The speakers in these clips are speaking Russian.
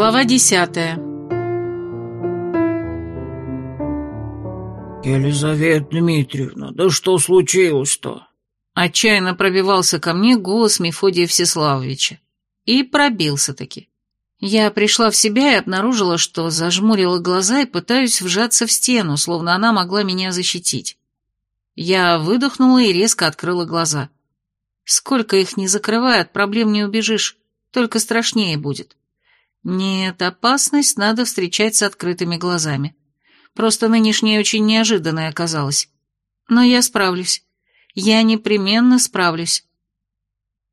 Глава десятая «Елизавета Дмитриевна, да что случилось-то?» Отчаянно пробивался ко мне голос Мефодия Всеславовича. И пробился-таки. Я пришла в себя и обнаружила, что зажмурила глаза и пытаюсь вжаться в стену, словно она могла меня защитить. Я выдохнула и резко открыла глаза. Сколько их не закрывают, проблем не убежишь, только страшнее будет. Нет, опасность надо встречать с открытыми глазами. Просто нынешняя очень неожиданная оказалась. Но я справлюсь. Я непременно справлюсь.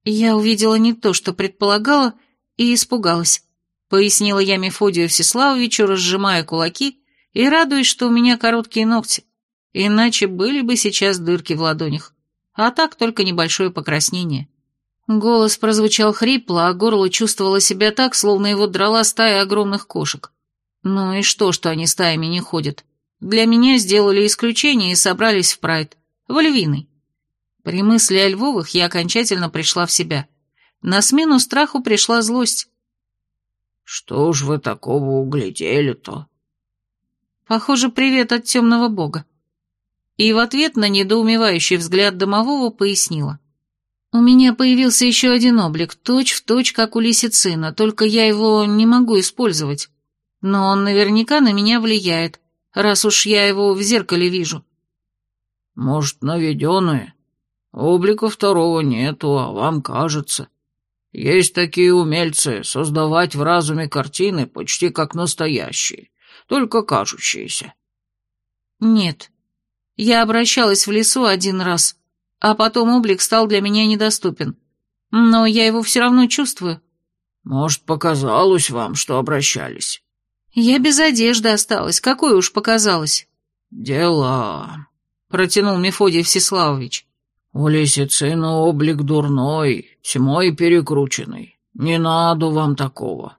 Я увидела не то, что предполагала, и испугалась. Пояснила я Мефодию Всеславовичу, разжимая кулаки и радуясь, что у меня короткие ногти. Иначе были бы сейчас дырки в ладонях. А так только небольшое покраснение. Голос прозвучал хрипло, а горло чувствовало себя так, словно его драла стая огромных кошек. Ну и что, что они стаями не ходят? Для меня сделали исключение и собрались в прайд. В львиный. При мысли о Львовых я окончательно пришла в себя. На смену страху пришла злость. «Что ж вы такого углядели-то?» Похоже, привет от темного бога. И в ответ на недоумевающий взгляд домового пояснила. У меня появился еще один облик, точь-в-точь, как у лисицина, только я его не могу использовать. Но он наверняка на меня влияет, раз уж я его в зеркале вижу. Может, наведенные? Облика второго нету, а вам кажется. Есть такие умельцы, создавать в разуме картины почти как настоящие, только кажущиеся. Нет, я обращалась в лесу один раз, а потом облик стал для меня недоступен. Но я его все равно чувствую. Может, показалось вам, что обращались? Я без одежды осталась, какое уж показалось. Дела, протянул Мефодий Всеславович. У лисицына облик дурной, тьмой перекрученный. Не надо вам такого.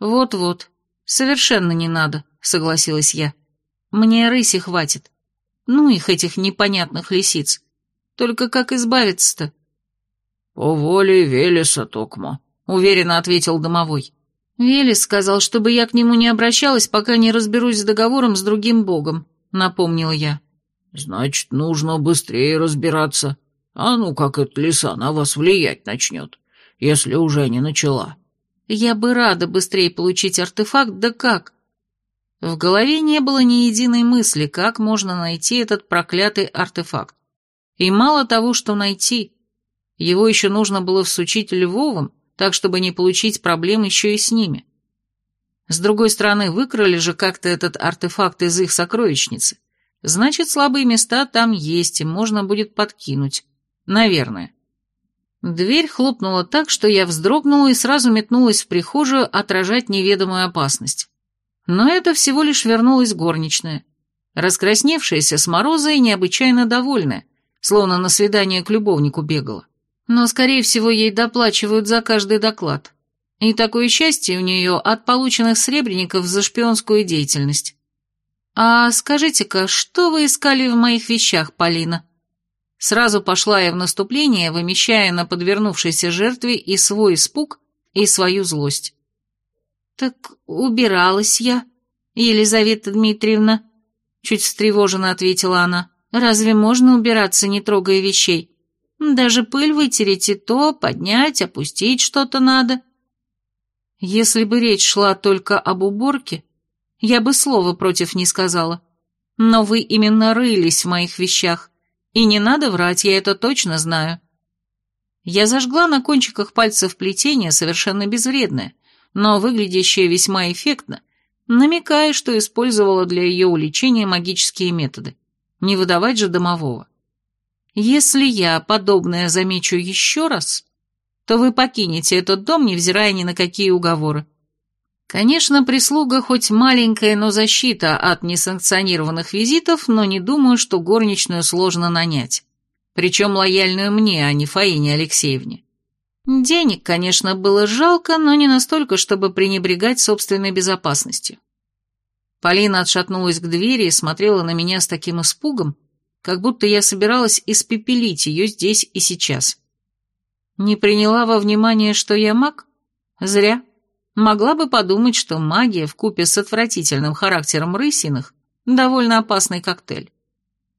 Вот-вот, совершенно не надо, согласилась я. Мне рыси хватит. Ну их, этих непонятных лисиц. Только как избавиться-то?» «По воле Велеса, Токмо», — уверенно ответил домовой. «Велес сказал, чтобы я к нему не обращалась, пока не разберусь с договором с другим богом», — напомнил я. «Значит, нужно быстрее разбираться. А ну, как эта лиса на вас влиять начнет, если уже не начала». «Я бы рада быстрее получить артефакт, да как?» В голове не было ни единой мысли, как можно найти этот проклятый артефакт. И мало того, что найти, его еще нужно было всучить Львовым, так чтобы не получить проблем еще и с ними. С другой стороны, выкрали же как-то этот артефакт из их сокровищницы. Значит, слабые места там есть, и можно будет подкинуть. Наверное. Дверь хлопнула так, что я вздрогнула и сразу метнулась в прихожую отражать неведомую опасность. Но это всего лишь вернулась горничная. Раскрасневшаяся с мороза и необычайно довольная, словно на свидание к любовнику бегала. Но, скорее всего, ей доплачивают за каждый доклад. И такое счастье у нее от полученных сребреников за шпионскую деятельность. «А скажите-ка, что вы искали в моих вещах, Полина?» Сразу пошла я в наступление, вымещая на подвернувшейся жертве и свой испуг, и свою злость. «Так убиралась я, Елизавета Дмитриевна», — чуть встревоженно ответила она. Разве можно убираться, не трогая вещей? Даже пыль вытереть и то, поднять, опустить что-то надо. Если бы речь шла только об уборке, я бы слова против не сказала. Но вы именно рылись в моих вещах, и не надо врать, я это точно знаю. Я зажгла на кончиках пальцев плетение, совершенно безвредное, но выглядящее весьма эффектно, намекая, что использовала для ее уличения магические методы. Не выдавать же домового. Если я подобное замечу еще раз, то вы покинете этот дом, невзирая ни на какие уговоры. Конечно, прислуга хоть маленькая, но защита от несанкционированных визитов, но не думаю, что горничную сложно нанять. Причем лояльную мне, а не Фаине Алексеевне. Денег, конечно, было жалко, но не настолько, чтобы пренебрегать собственной безопасностью. Полина отшатнулась к двери и смотрела на меня с таким испугом, как будто я собиралась испепелить ее здесь и сейчас. Не приняла во внимание, что я маг? Зря. могла бы подумать, что магия вкупе с отвратительным характером рысиных довольно опасный коктейль.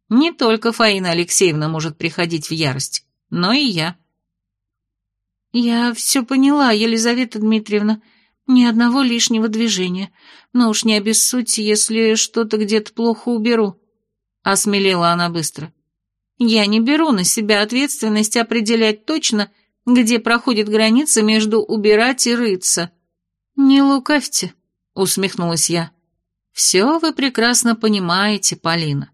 Не только Фаина Алексеевна может приходить в ярость, но и я. «Я все поняла, Елизавета Дмитриевна. Ни одного лишнего движения. Но уж не обессудьте, если что-то где-то плохо уберу», — осмелела она быстро. «Я не беру на себя ответственность определять точно, где проходит граница между убирать и рыться». «Не лукавьте», — усмехнулась я. «Все вы прекрасно понимаете, Полина.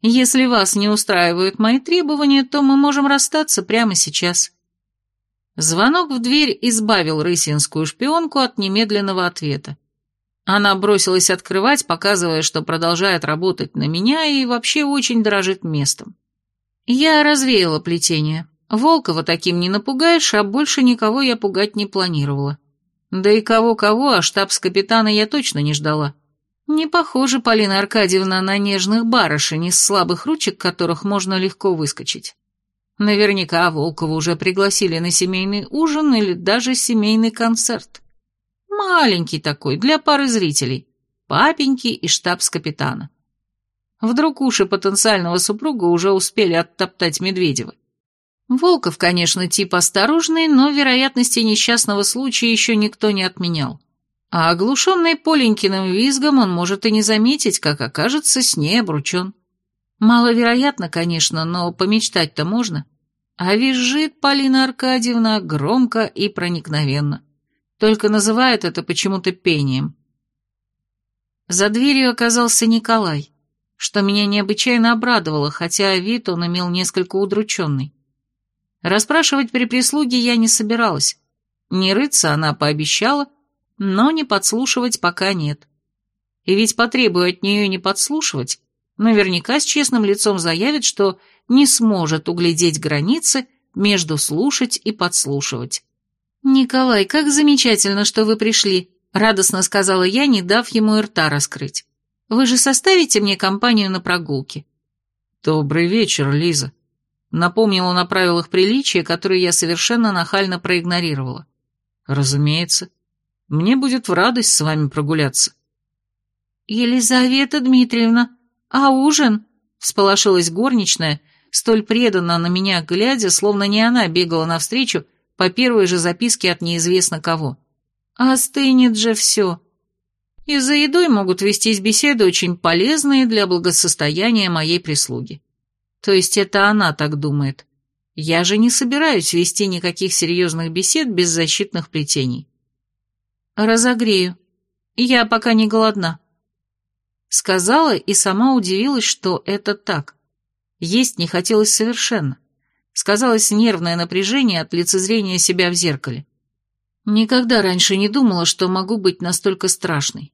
Если вас не устраивают мои требования, то мы можем расстаться прямо сейчас». Звонок в дверь избавил рысинскую шпионку от немедленного ответа. Она бросилась открывать, показывая, что продолжает работать на меня и вообще очень дорожит местом. Я развеяла плетение. Волкова таким не напугаешь, а больше никого я пугать не планировала. Да и кого-кого, а штабс-капитана я точно не ждала. Не похожа Полина Аркадьевна на нежных барышень из слабых ручек, которых можно легко выскочить. Наверняка Волкова уже пригласили на семейный ужин или даже семейный концерт. Маленький такой, для пары зрителей. Папеньки и штабс-капитана. Вдруг уши потенциального супруга уже успели оттоптать Медведева. Волков, конечно, тип осторожный, но вероятности несчастного случая еще никто не отменял. А оглушенный Поленькиным визгом он может и не заметить, как окажется с ней обручен. Маловероятно, конечно, но помечтать-то можно. А визжит Полина Аркадьевна громко и проникновенно. Только называет это почему-то пением. За дверью оказался Николай, что меня необычайно обрадовало, хотя вид он имел несколько удрученный. Расспрашивать при прислуге я не собиралась. Не рыться она пообещала, но не подслушивать пока нет. И ведь потребую от нее не подслушивать, наверняка с честным лицом заявит, что не сможет углядеть границы между слушать и подслушивать. «Николай, как замечательно, что вы пришли», — радостно сказала я, не дав ему и рта раскрыть. «Вы же составите мне компанию на прогулке?» «Добрый вечер, Лиза», Напомнила на правилах приличия, которые я совершенно нахально проигнорировала. «Разумеется. Мне будет в радость с вами прогуляться». «Елизавета Дмитриевна, а ужин?» — всполошилась горничная, столь преданно на меня глядя, словно не она бегала навстречу по первой же записке от неизвестно кого. «Остынет же все». И за едой могут вестись беседы очень полезные для благосостояния моей прислуги. То есть это она так думает. Я же не собираюсь вести никаких серьезных бесед без защитных плетений. Разогрею. Я пока не голодна. Сказала и сама удивилась, что это так. Есть не хотелось совершенно. Сказалось нервное напряжение от лицезрения себя в зеркале. Никогда раньше не думала, что могу быть настолько страшной.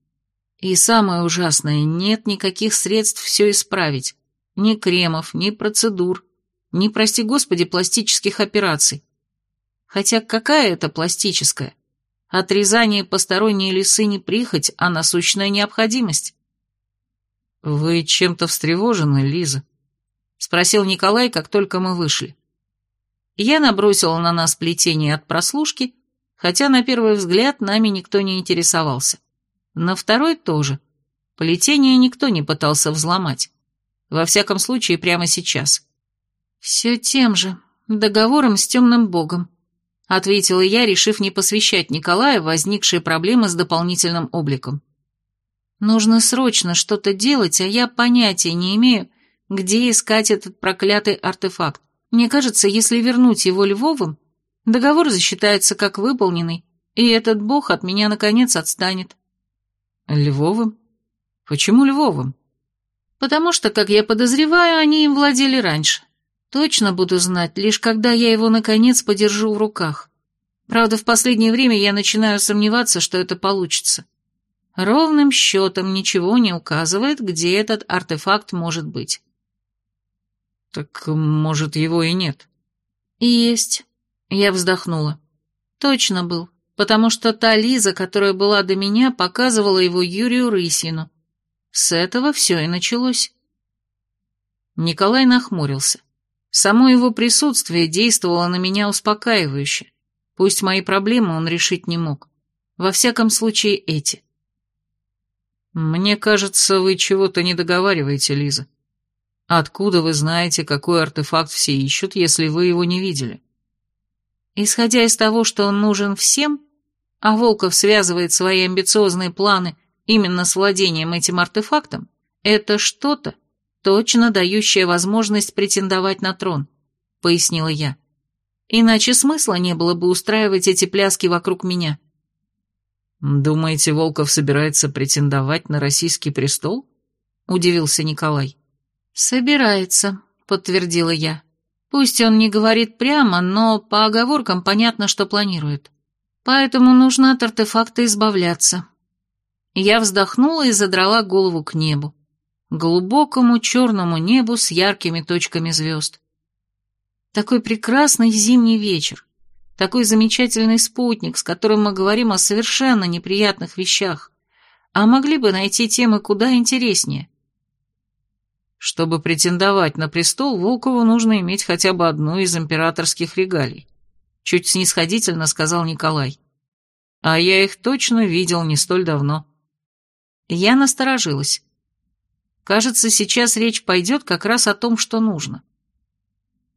И самое ужасное, нет никаких средств все исправить. Ни кремов, ни процедур, ни, прости господи, пластических операций. Хотя какая это пластическая? Отрезание посторонней лисы не прихоть, а насущная необходимость. «Вы чем-то встревожены, Лиза?» — спросил Николай, как только мы вышли. Я набросила на нас плетение от прослушки, хотя на первый взгляд нами никто не интересовался. На второй тоже. Плетение никто не пытался взломать. Во всяком случае, прямо сейчас. «Все тем же, договором с темным богом», — ответила я, решив не посвящать Николая возникшие проблемы с дополнительным обликом. «Нужно срочно что-то делать, а я понятия не имею, где искать этот проклятый артефакт. Мне кажется, если вернуть его Львовым, договор засчитается как выполненный, и этот бог от меня наконец отстанет». «Львовым? Почему Львовым?» Потому что, как я подозреваю, они им владели раньше. Точно буду знать, лишь когда я его, наконец, подержу в руках. Правда, в последнее время я начинаю сомневаться, что это получится. Ровным счетом ничего не указывает, где этот артефакт может быть. Так, может, его и нет? Есть. Я вздохнула. Точно был, потому что та Лиза, которая была до меня, показывала его Юрию Рысину. С этого все и началось. Николай нахмурился. Само его присутствие действовало на меня успокаивающе. Пусть мои проблемы он решить не мог. Во всяком случае, эти. Мне кажется, вы чего-то не договариваете, Лиза. Откуда вы знаете, какой артефакт все ищут, если вы его не видели? Исходя из того, что он нужен всем, а Волков связывает свои амбициозные планы именно с владением этим артефактом, это что-то, точно дающее возможность претендовать на трон, пояснила я. Иначе смысла не было бы устраивать эти пляски вокруг меня. «Думаете, Волков собирается претендовать на российский престол?» — удивился Николай. «Собирается», — подтвердила я. «Пусть он не говорит прямо, но по оговоркам понятно, что планирует. Поэтому нужно от артефакта избавляться». Я вздохнула и задрала голову к небу. Глубокому черному небу с яркими точками звезд. Такой прекрасный зимний вечер. Такой замечательный спутник, с которым мы говорим о совершенно неприятных вещах. А могли бы найти темы куда интереснее. Чтобы претендовать на престол, Волкову нужно иметь хотя бы одну из императорских регалий. Чуть снисходительно сказал Николай. А я их точно видел не столь давно. Я насторожилась. Кажется, сейчас речь пойдет как раз о том, что нужно.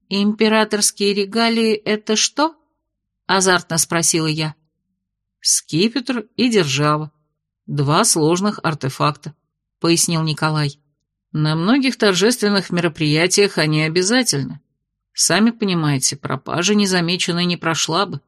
«Императорские регалии — это что?» — азартно спросила я. «Скипетр и держава. Два сложных артефакта», — пояснил Николай. «На многих торжественных мероприятиях они обязательны. Сами понимаете, пропажа незамеченной не прошла бы».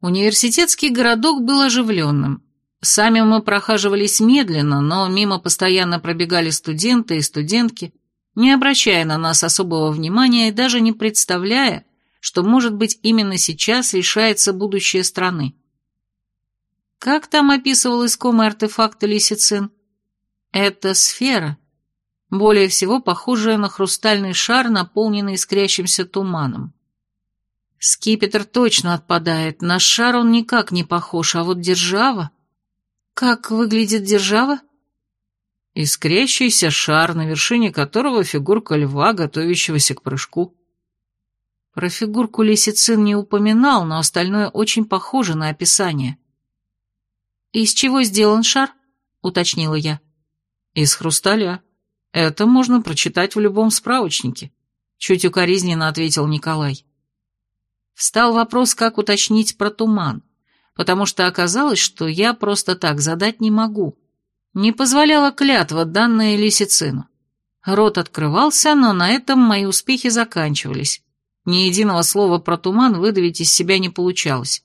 Университетский городок был оживленным. Сами мы прохаживались медленно, но мимо постоянно пробегали студенты и студентки, не обращая на нас особого внимания и даже не представляя, что, может быть, именно сейчас решается будущее страны. Как там описывал искомый артефакт Лисицин? Это сфера, более всего похожая на хрустальный шар, наполненный искрящимся туманом. Скипетр точно отпадает, на шар он никак не похож, а вот держава... Как выглядит держава? Искрящийся шар, на вершине которого фигурка льва, готовящегося к прыжку. Про фигурку Лисицин не упоминал, но остальное очень похоже на описание. «Из чего сделан шар?» — уточнила я. «Из хрусталя. Это можно прочитать в любом справочнике», — чуть укоризненно ответил Николай. Встал вопрос, как уточнить про туман, потому что оказалось, что я просто так задать не могу. Не позволяла клятва, данная Лисицину. Рот открывался, но на этом мои успехи заканчивались. Ни единого слова про туман выдавить из себя не получалось.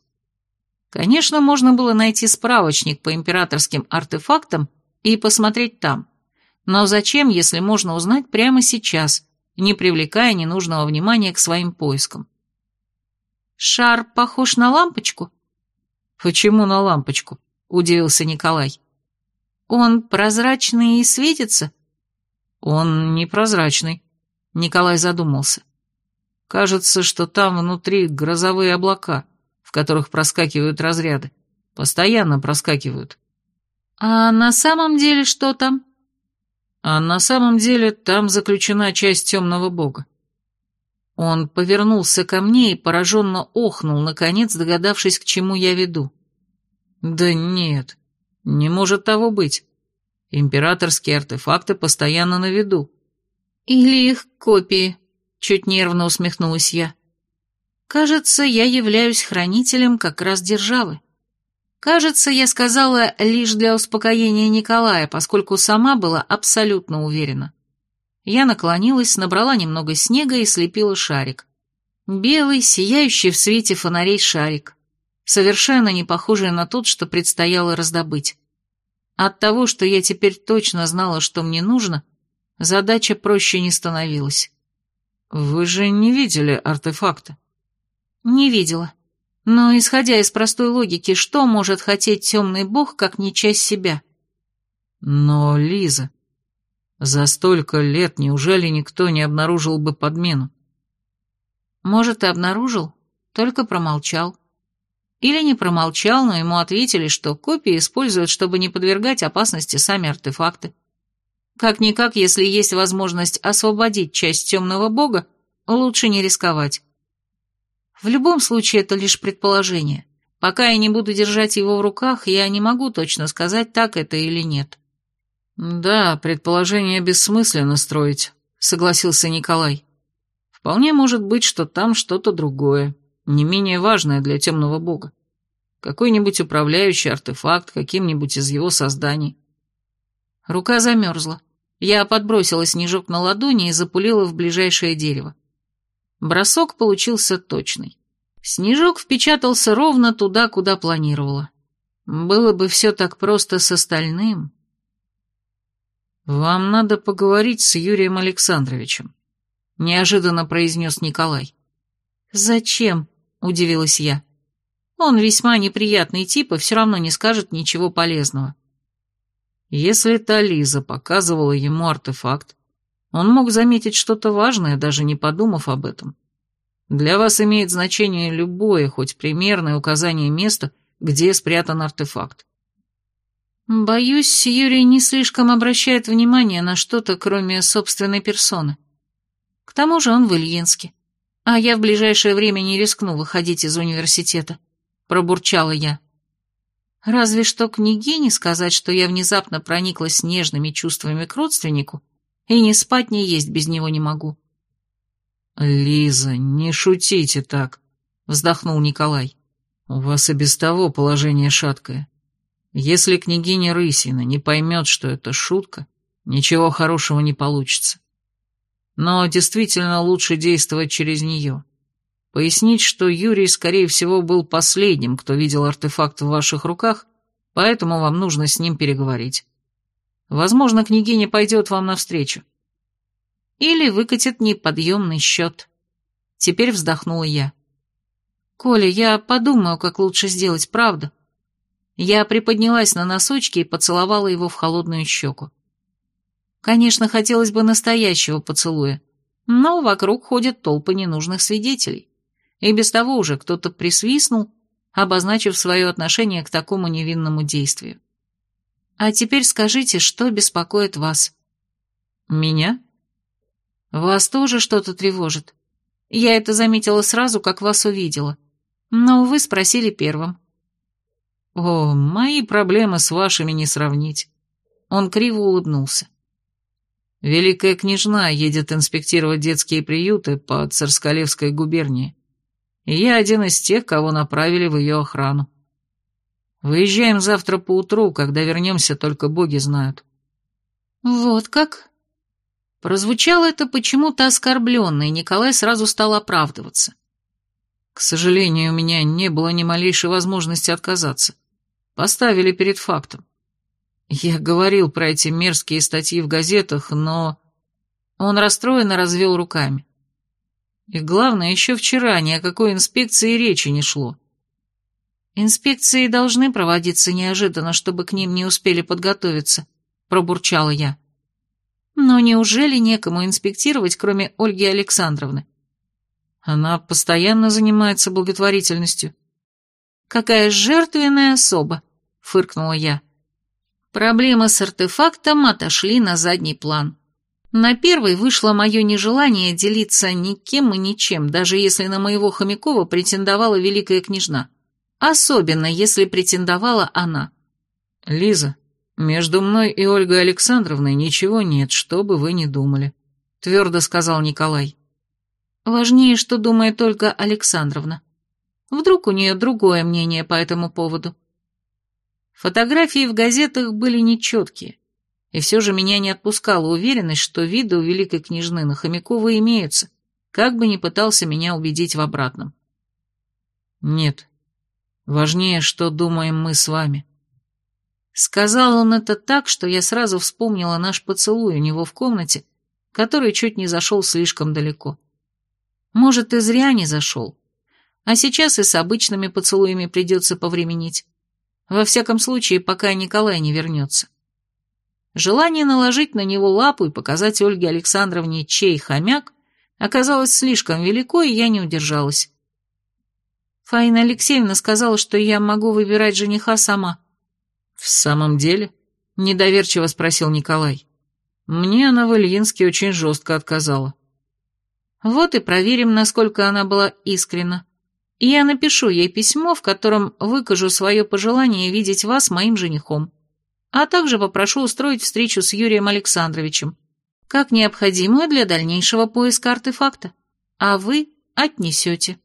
Конечно, можно было найти справочник по императорским артефактам и посмотреть там. Но зачем, если можно узнать прямо сейчас, не привлекая ненужного внимания к своим поискам? «Шар похож на лампочку?» «Почему на лампочку?» – удивился Николай. Он прозрачный и светится? Он непрозрачный. Николай задумался. Кажется, что там внутри грозовые облака, в которых проскакивают разряды. Постоянно проскакивают. А на самом деле что там? А на самом деле там заключена часть темного бога. Он повернулся ко мне и пораженно охнул, наконец догадавшись, к чему я веду. Да нет, не может того быть. Императорские артефакты постоянно на виду. Или их копии, чуть нервно усмехнулась я. Кажется, я являюсь хранителем как раз державы. Кажется, я сказала лишь для успокоения Николая, поскольку сама была абсолютно уверена. Я наклонилась, набрала немного снега и слепила шарик. Белый, сияющий в свете фонарей шарик совершенно не похожий на тот, что предстояло раздобыть. От того, что я теперь точно знала, что мне нужно, задача проще не становилась. «Вы же не видели артефакта?» «Не видела. Но, исходя из простой логики, что может хотеть темный бог, как не часть себя?» «Но, Лиза, за столько лет неужели никто не обнаружил бы подмену?» «Может, и обнаружил, только промолчал. Или не промолчал, но ему ответили, что копии используют, чтобы не подвергать опасности сами артефакты. Как-никак, если есть возможность освободить часть темного бога, лучше не рисковать. В любом случае, это лишь предположение. Пока я не буду держать его в руках, я не могу точно сказать, так это или нет. Да, предположение бессмысленно строить, согласился Николай. Вполне может быть, что там что-то другое, не менее важное для темного бога. Какой-нибудь управляющий артефакт каким-нибудь из его созданий. Рука замерзла. Я подбросила снежок на ладони и запулила в ближайшее дерево. Бросок получился точный. Снежок впечатался ровно туда, куда планировала. Было бы все так просто с остальным. «Вам надо поговорить с Юрием Александровичем», — неожиданно произнес Николай. «Зачем?» — удивилась я. «Он весьма неприятный тип и все равно не скажет ничего полезного». Если та Лиза показывала ему артефакт, он мог заметить что-то важное, даже не подумав об этом. Для вас имеет значение любое, хоть примерное указание места, где спрятан артефакт. Боюсь, Юрий не слишком обращает внимание на что-то, кроме собственной персоны. К тому же он в Ильинске, а я в ближайшее время не рискну выходить из университета, пробурчала я. Разве что княгине сказать, что я внезапно прониклась нежными чувствами к родственнику, и ни спать, ни есть без него не могу. «Лиза, не шутите так», — вздохнул Николай. «У вас и без того положение шаткое. Если княгиня Рысина не поймет, что это шутка, ничего хорошего не получится. Но действительно лучше действовать через нее. Пояснить, что Юрий, скорее всего, был последним, кто видел артефакт в ваших руках, поэтому вам нужно с ним переговорить. Возможно, княгиня пойдет вам навстречу. Или выкатит неподъемный счет. Теперь вздохнула я. Коля, я подумаю, как лучше сделать, правда. Я приподнялась на носочки и поцеловала его в холодную щеку. Конечно, хотелось бы настоящего поцелуя, но вокруг ходят толпы ненужных свидетелей и без того уже кто-то присвистнул, обозначив свое отношение к такому невинному действию. А теперь скажите, что беспокоит вас? Меня? Вас тоже что-то тревожит? Я это заметила сразу, как вас увидела. Но вы спросили первым. О, мои проблемы с вашими не сравнить. Он криво улыбнулся. Великая княжна едет инспектировать детские приюты по Царскалевской губернии и я один из тех, кого направили в ее охрану. Выезжаем завтра поутру, когда вернемся, только боги знают». «Вот как?» Прозвучало это почему-то оскорбленно, и Николай сразу стал оправдываться. «К сожалению, у меня не было ни малейшей возможности отказаться. Поставили перед фактом. Я говорил про эти мерзкие статьи в газетах, но...» Он расстроенно развел руками. И главное, еще вчера ни о какой инспекции речи не шло. «Инспекции должны проводиться неожиданно, чтобы к ним не успели подготовиться», — пробурчала я. «Но неужели некому инспектировать, кроме Ольги Александровны?» «Она постоянно занимается благотворительностью». «Какая жертвенная особа», — фыркнула я. Проблемы с артефактом отошли на задний план. На первой вышло мое нежелание делиться никем и ничем, даже если на моего Хомякова претендовала великая княжна. Особенно, если претендовала она. «Лиза, между мной и Ольгой Александровной ничего нет, что бы вы ни думали», — твердо сказал Николай. «Важнее, что думает Ольга Александровна. Вдруг у нее другое мнение по этому поводу». Фотографии в газетах были нечеткие. И все же меня не отпускала уверенность, что виды у великой княжны на Хомякова имеются, как бы ни пытался меня убедить в обратном. «Нет. Важнее, что думаем мы с вами». Сказал он это так, что я сразу вспомнила наш поцелуй у него в комнате, который чуть не зашел слишком далеко. Может, и зря не зашел. А сейчас и с обычными поцелуями придется повременить. Во всяком случае, пока Николай не вернется. Желание наложить на него лапу и показать Ольге Александровне, чей хомяк, оказалось слишком велико, и я не удержалась. Фаина Алексеевна сказала, что я могу выбирать жениха сама. «В самом деле?» — недоверчиво спросил Николай. «Мне она в Ильинске очень жестко отказала». Вот и проверим, насколько она была искренна. Я напишу ей письмо, в котором выкажу свое пожелание видеть вас моим женихом, а также попрошу устроить встречу с Юрием Александровичем, как необходимую для дальнейшего поиска артефакта, а вы отнесете.